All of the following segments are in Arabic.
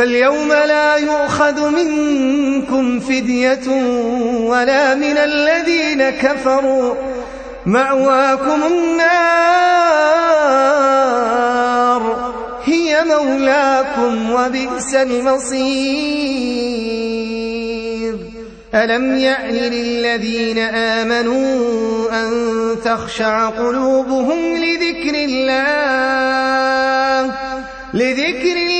فاليوم لا يؤخذ منكم فدية ولا من الذين كفروا. مأواكم النار. هي مولاكم وبئس المصير. ألم يأن للذين آمنوا أن تخشع قلوبهم لذكر الله؟ لذكر الله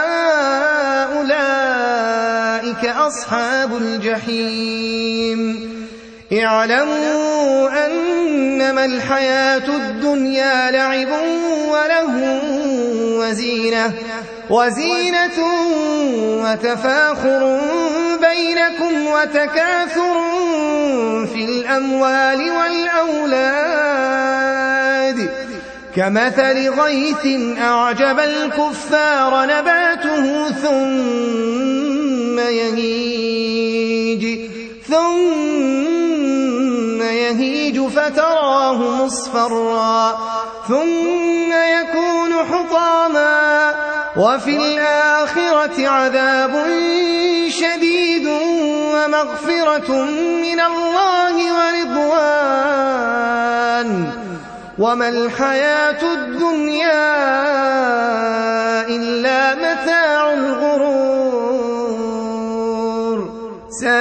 أولئك أصحاب الجحيم. اعلموا أنما الحياة الدنيا لعب وله وزينة وزينة وتفاخر بينكم وتكاثر في الأموال والأولاد. كمثل غيث أعجب الكفار نباته ثم يهيج. ثم يهيج فتراه مصفرا. ثم يكون حطاما. وفي الآخرة عذاب شديد ومغفرة من الله ورضوان. وما الحياة الدنيا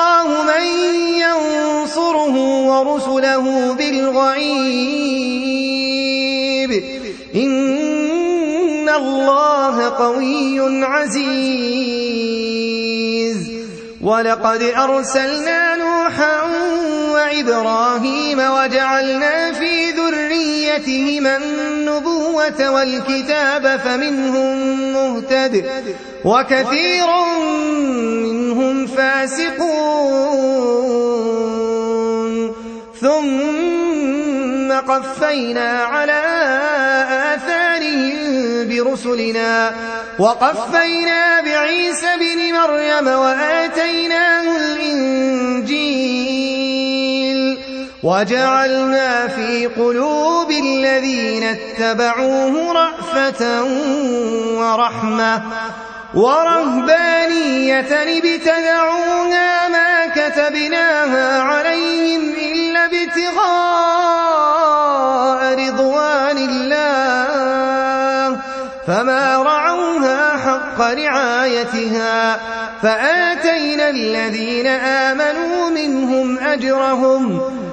الله من ينصره ورسله بالغيب. إن الله قوي عزيز. ولقد أرسلنا نوحا وإبراهيم وجعلنا في ذريتهما النبوة والكتاب فمنهم مهتد وكثير منهم فاسقون. ثم قفينا على آثارهم برسلنا. وقفينا بعيسى بن مريم وآتيناه الإنجيل وجعلنا في قلوب الذين اتبعوه رأفة ورحمة ورهبانية ابتدعوها ما كتبناها عليهم إلا ابتغاء رضوان الله فما رعوها حق رعايتها فآتينا الذين آمنوا منهم أجرهم